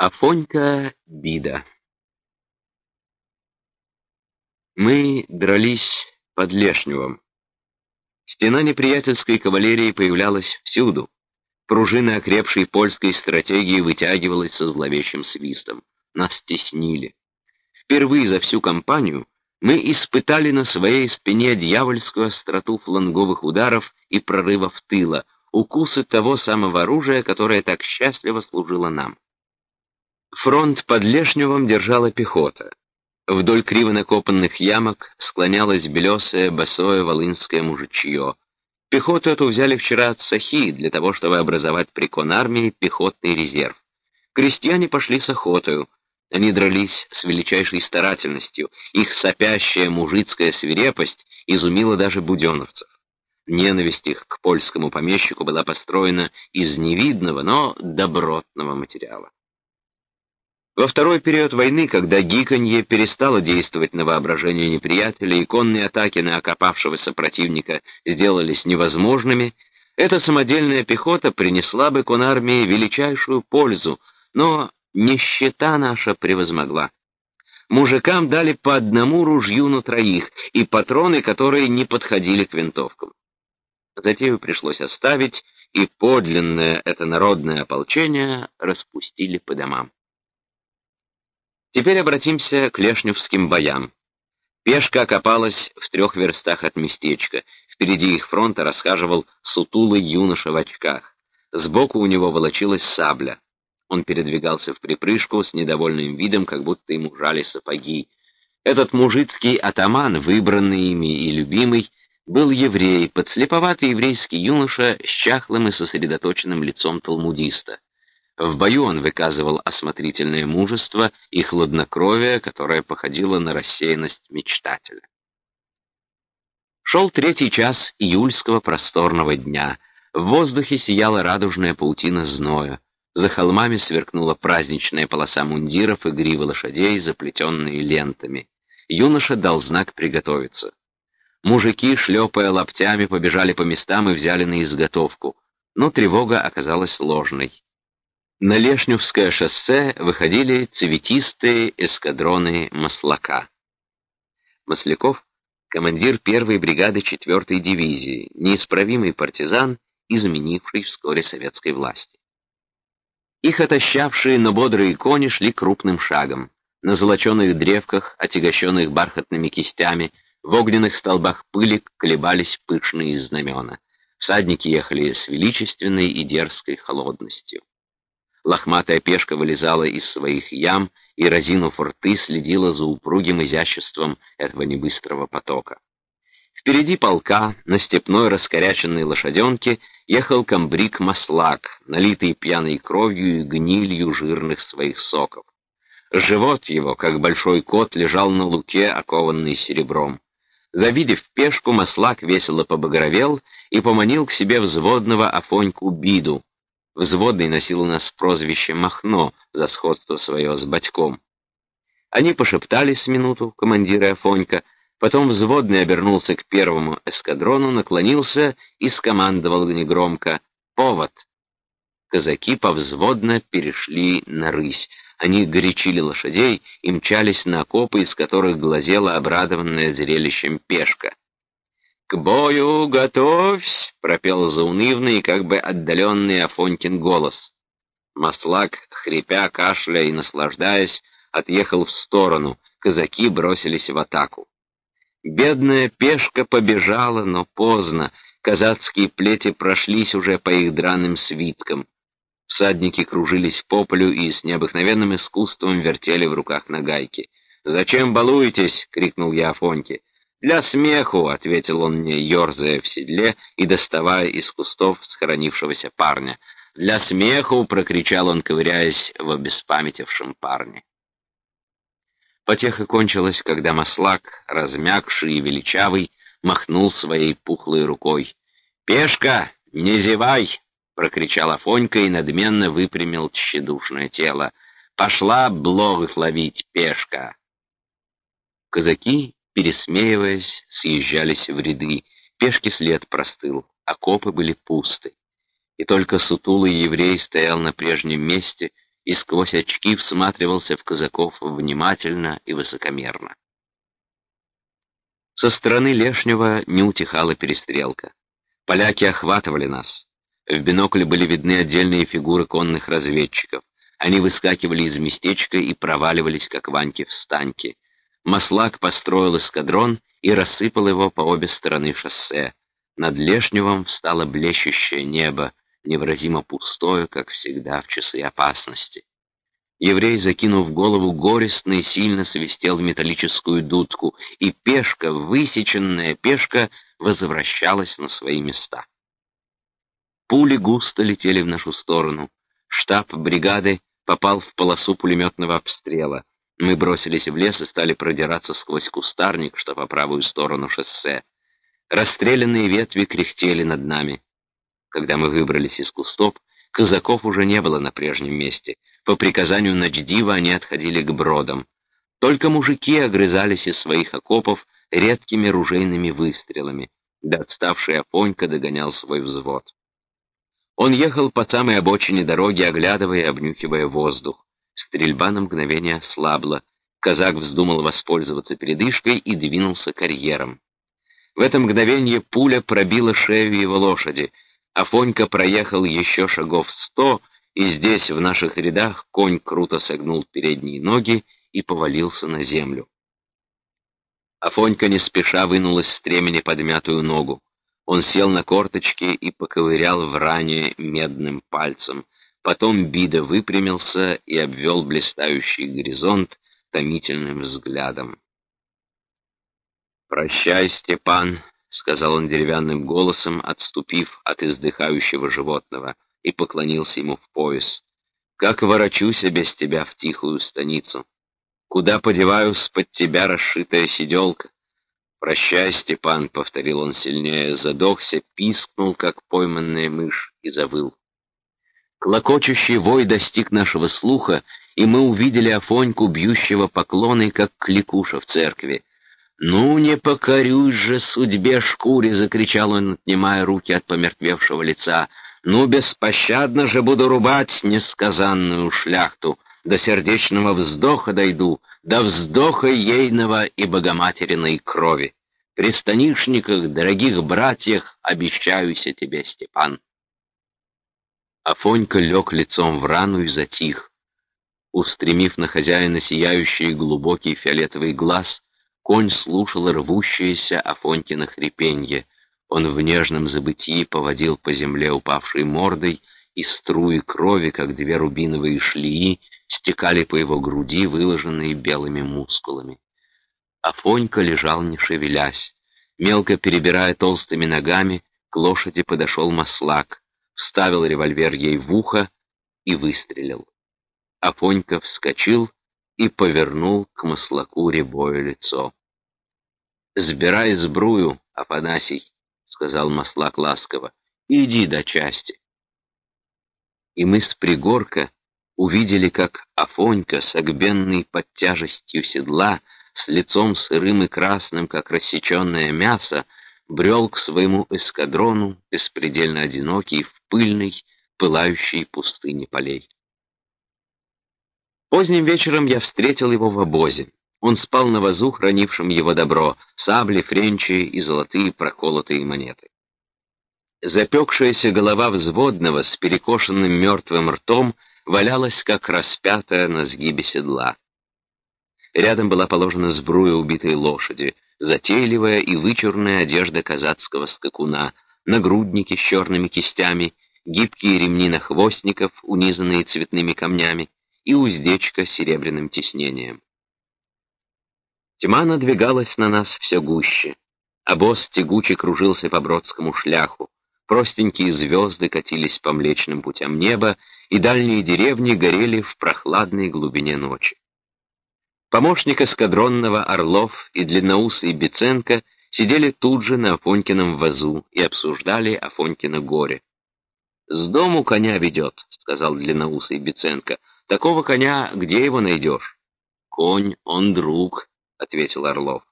Афонька Бида Мы дрались под Лешневым. Стена неприятельской кавалерии появлялась всюду. Пружина окрепшей польской стратегии вытягивалась со зловещим свистом. Нас теснили. Впервые за всю кампанию мы испытали на своей спине дьявольскую остроту фланговых ударов и прорывов тыла, укусы того самого оружия, которое так счастливо служило нам. Фронт под Лешневым держала пехота. Вдоль криво накопанных ямок склонялось белесое, босое волынское мужичье. Пехоту эту взяли вчера от Сахи для того, чтобы образовать при конармии пехотный резерв. Крестьяне пошли с охотою. Они дрались с величайшей старательностью. Их сопящая мужицкая свирепость изумила даже буденовцев. Ненависть их к польскому помещику была построена из невидного, но добротного материала. Во второй период войны, когда гиканье перестало действовать на воображение неприятеля и конные атаки на окопавшегося противника сделались невозможными, эта самодельная пехота принесла бы конармии величайшую пользу, но нищета наша превозмогла. Мужикам дали по одному ружью на троих и патроны, которые не подходили к винтовкам. Затею пришлось оставить, и подлинное это народное ополчение распустили по домам. Теперь обратимся к лешневским боям. Пешка окопалась в трех верстах от местечка. Впереди их фронта расхаживал сутулый юноша в очках. Сбоку у него волочилась сабля. Он передвигался в припрыжку с недовольным видом, как будто ему жали сапоги. Этот мужицкий атаман, выбранный ими и любимый, был еврей, подслеповатый еврейский юноша с чахлым и сосредоточенным лицом талмудиста. В бою он выказывал осмотрительное мужество и хладнокровие, которое походило на рассеянность мечтателя. Шел третий час июльского просторного дня. В воздухе сияла радужная паутина зноя. За холмами сверкнула праздничная полоса мундиров и гривы лошадей, заплетенные лентами. Юноша дал знак приготовиться. Мужики, шлепая лоптями, побежали по местам и взяли на изготовку. Но тревога оказалась ложной. На Лешневское шоссе выходили цветистые эскадроны Маслака. Масляков — командир первой бригады 4-й дивизии, неисправимый партизан, изменивший вскоре советской власти. Их отощавшие, но бодрые кони шли крупным шагом. На золоченых древках, отягощенных бархатными кистями, в огненных столбах пыли колебались пышные знамена. Всадники ехали с величественной и дерзкой холодностью. Лохматая пешка вылезала из своих ям и, разинув рты, следила за упругим изяществом этого небыстрого потока. Впереди полка, на степной раскоряченной лошаденке, ехал комбриг Маслак, налитый пьяной кровью и гнилью жирных своих соков. Живот его, как большой кот, лежал на луке, окованный серебром. Завидев пешку, Маслак весело побагровел и поманил к себе взводного Афоньку Биду, Взводный носил у нас прозвище Махно за сходство свое с батьком. Они пошептались минуту, командир и Афонька, потом взводный обернулся к первому эскадрону, наклонился и скомандовал негромко «Повод!». Казаки повзводно перешли на рысь. Они горячили лошадей и мчались на окопы, из которых глазела обрадованная зрелищем пешка. «К бою готовься!» — пропел заунывный, как бы отдаленный Афонькин голос. Маслак, хрипя, кашляя и наслаждаясь, отъехал в сторону, казаки бросились в атаку. Бедная пешка побежала, но поздно, казацкие плети прошлись уже по их драным свиткам. Всадники кружились по полю и с необыкновенным искусством вертели в руках нагайки. «Зачем балуетесь?» — крикнул я Афоньке. «Для смеху», — ответил он мне, ерзая в седле и доставая из кустов схоронившегося парня. «Для смеху», — прокричал он, ковыряясь в обеспамятившем парне. Потеха кончилась, когда маслак, размягший и величавый, махнул своей пухлой рукой. «Пешка, не зевай!» — прокричал Афонька и надменно выпрямил тщедушное тело. «Пошла блогов ловить, пешка!» Казаки пересмеиваясь, съезжались в ряды. Пешки след простыл, окопы были пусты. И только сутулый еврей стоял на прежнем месте и сквозь очки всматривался в казаков внимательно и высокомерно. Со стороны Лешнего не утихала перестрелка. Поляки охватывали нас. В бинокль были видны отдельные фигуры конных разведчиков. Они выскакивали из местечка и проваливались, как ваньки в станке. Маслак построил эскадрон и рассыпал его по обе стороны шоссе. Над Лешневым встало блещущее небо, невыразимо пустое, как всегда в часы опасности. Еврей, закинув голову, горестно и сильно свистел в металлическую дудку, и пешка, высеченная пешка, возвращалась на свои места. Пули густо летели в нашу сторону. Штаб бригады попал в полосу пулеметного обстрела. Мы бросились в лес и стали продираться сквозь кустарник, что по правую сторону шоссе. Расстрелянные ветви кряхтели над нами. Когда мы выбрались из кустов, казаков уже не было на прежнем месте. По приказанию Начдива они отходили к бродам. Только мужики огрызались из своих окопов редкими ружейными выстрелами, да отставший Афонька догонял свой взвод. Он ехал по самой обочине дороги, оглядывая и обнюхивая воздух. Стрельба на мгновение ослабла. Казак вздумал воспользоваться передышкой и двинулся карьером. В это мгновение пуля пробила шею его лошади. Афонька проехал еще шагов сто и здесь, в наших рядах, конь круто согнул передние ноги и повалился на землю. Афонька не спеша вынул из стремени подмятую ногу. Он сел на корточки и поковырял в ране медным пальцем. Потом Бида выпрямился и обвел блистающий горизонт томительным взглядом. «Прощай, Степан», — сказал он деревянным голосом, отступив от издыхающего животного — и поклонился ему в пояс. «Как ворочусь я без тебя в тихую станицу? Куда подеваюсь под тебя расшитая сиделка?» «Прощай, Степан», — повторил он сильнее, задохся, пискнул, как пойманная мышь, и завыл. Клокочущий вой достиг нашего слуха, и мы увидели Афоньку, бьющего поклоны, как кликуша в церкви. «Ну, не покорюсь же судьбе шкуре!» — закричал он, отнимая руки от помертвевшего лица. Ну, беспощадно же буду рубать несказанную шляхту, до сердечного вздоха дойду, до вздоха ейного и богоматериной крови. При станишниках, дорогих братьях, обещаюся тебе, Степан. Афонька лег лицом в рану и затих. Устремив на хозяина сияющий глубокий фиолетовый глаз, конь слушал рвущееся Афонькино хрипенье — он в нежном забытии поводил по земле упавшей мордой, и струи крови, как две рубиновые шлеи, стекали по его груди, выложенные белыми мускулами. Афонька лежал, не шевелясь. Мелко перебирая толстыми ногами, к лошади подошел маслак, вставил револьвер ей в ухо и выстрелил. Афонька вскочил и повернул к маслаку рябое лицо. «Сбирай сбрую, Афанасий!» сказал Маслак ласково, — «иди до части». И мы с пригорка увидели, как Афонька, согбенный под тяжестью седла, с лицом сырым и красным, как рассеченное мясо, брел к своему эскадрону, беспредельно одинокий, в пыльной, пылающей пустыне полей. Поздним вечером я встретил его в обозе. Он спал на вазу, хранившем его добро, сабли, френчи и золотые проколотые монеты. Запекшаяся голова взводного с перекошенным мертвым ртом валялась, как распятая на сгибе седла. Рядом была положена сбруя убитой лошади, затейливая и вычурная одежда казацкого скакуна, нагрудники с черными кистями, гибкие ремни на хвостников, унизанные цветными камнями, и уздечка с серебряным тиснением. Тьма надвигалась на нас все гуще. Обоз тягуче кружился по бродскому шляху. Простенькие звезды катились по млечным путям неба, и дальние деревни горели в прохладной глубине ночи. Помощник эскадронного Орлов и длинноусый Беценко сидели тут же на Афонькином вазу и обсуждали Афонькино горе. «С дому коня ведет», — сказал длинноусый Беценко. «Такого коня где его найдешь?» «Конь, он друг», — ответил Орлов.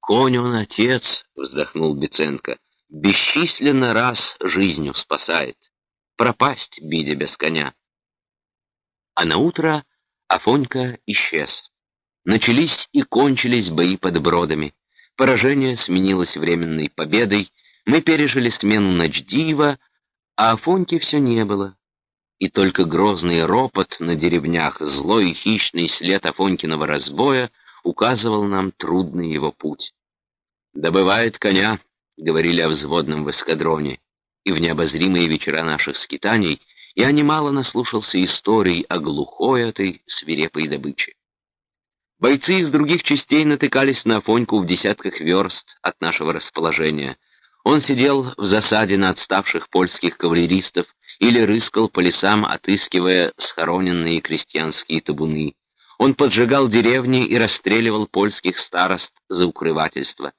«Конь он отец», — вздохнул Беценко, — «бесчисленно раз жизнью спасает. Пропасть, бидя без коня». А на утро Афонька исчез. Начались и кончились бои под бродами. Поражение сменилось временной победой, мы пережили смену Ночдиева, а Афоньки все не было. И только грозный ропот на деревнях, злой и хищный след Афонькиного разбоя указывал нам трудный его путь. «Добывает коня», — говорили о взводном в эскадроне, и в необозримые вечера наших скитаний я немало наслушался историй о глухой этой свирепой добыче. Бойцы из других частей натыкались на Афоньку в десятках верст от нашего расположения. Он сидел в засаде на отставших польских кавалеристов или рыскал по лесам, отыскивая схороненные крестьянские табуны. Он поджигал деревни и расстреливал польских старост за укрывательство.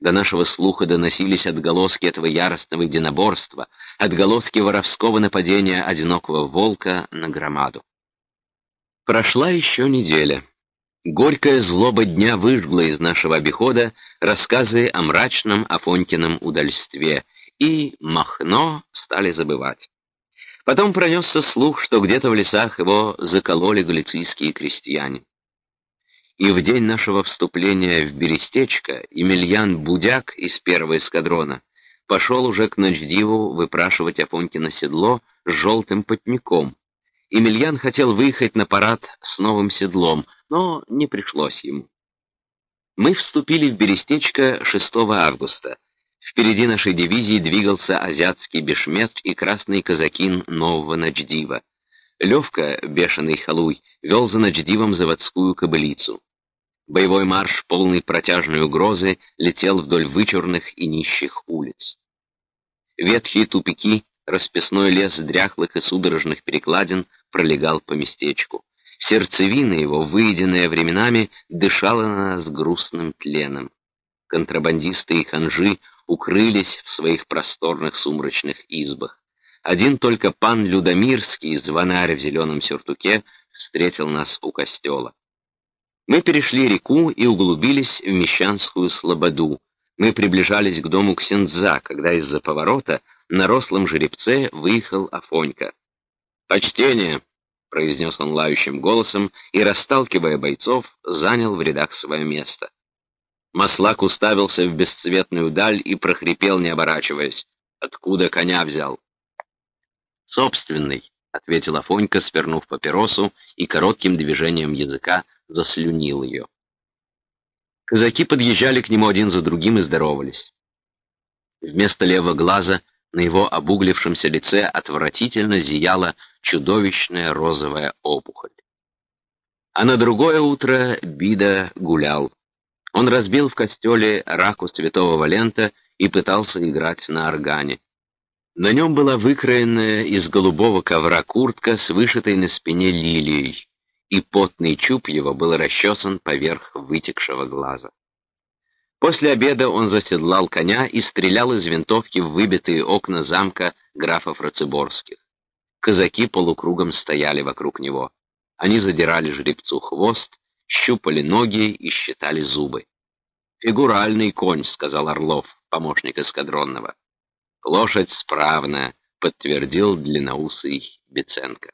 До нашего слуха доносились отголоски этого яростного единоборства, отголоски воровского нападения одинокого волка на громаду. Прошла еще неделя. Горькая злоба дня выжгла из нашего обихода рассказы о мрачном Афонькином удальстве, и Махно стали забывать. Потом пронесся слух, что где-то в лесах его закололи галицийские крестьяне. И в день нашего вступления в Берестечко Емельян Будяк из первого эскадрона пошел уже к Ночдиву выпрашивать Афонькино седло с желтым потником. Емельян хотел выехать на парад с новым седлом, но не пришлось ему. Мы вступили в Берестечко 6 августа. Впереди нашей дивизии двигался азиатский бешмет и красный казакин нового Ночдива. Левка, бешеный халуй, вел за Ночдивом заводскую кобылицу. Боевой марш, полный протяжной угрозы, летел вдоль вычурных и нищих улиц. Ветхие тупики, расписной лес дряхлых и судорожных перекладин пролегал по местечку. Сердцевина его, выеденная временами, дышала на нас грустным тленом. Контрабандисты и ханжи укрылись в своих просторных сумрачных избах. Один только пан Людомирский, звонарь в зеленом сюртуке, встретил нас у костела. Мы перешли реку и углубились в Мещанскую слободу. Мы приближались к дому Ксенза, когда из-за поворота на рослом жеребце выехал Афонька. «Почтение!» Произнес он лающим голосом и, расталкивая бойцов, занял в рядах свое место. Маслак уставился в бесцветную даль и прохрипел, не оборачиваясь. «Откуда коня взял?» «Собственный», — ответил Афонька, свернув папиросу и коротким движением языка заслюнил ее. Казаки подъезжали к нему один за другим и здоровались. Вместо левого глаза на его обуглившемся лице отвратительно зияла чудовищная розовая опухоль. А на другое утро Бида гулял. Он разбил в костеле раку святого Валента и пытался играть на органе. На нем была выкроенная из голубого ковра куртка с вышитой на спине лилией, и потный чуб его был расчесан поверх вытекшего глаза. После обеда он заседлал коня и стрелял из винтовки в выбитые окна замка графов Рацеборских. Казаки полукругом стояли вокруг него. Они задирали жеребцу хвост, щупали ноги и считали зубы. «Фигуральный конь», — сказал Орлов, помощник эскадронного. «Лошадь справная», — подтвердил длинноусый Беценко.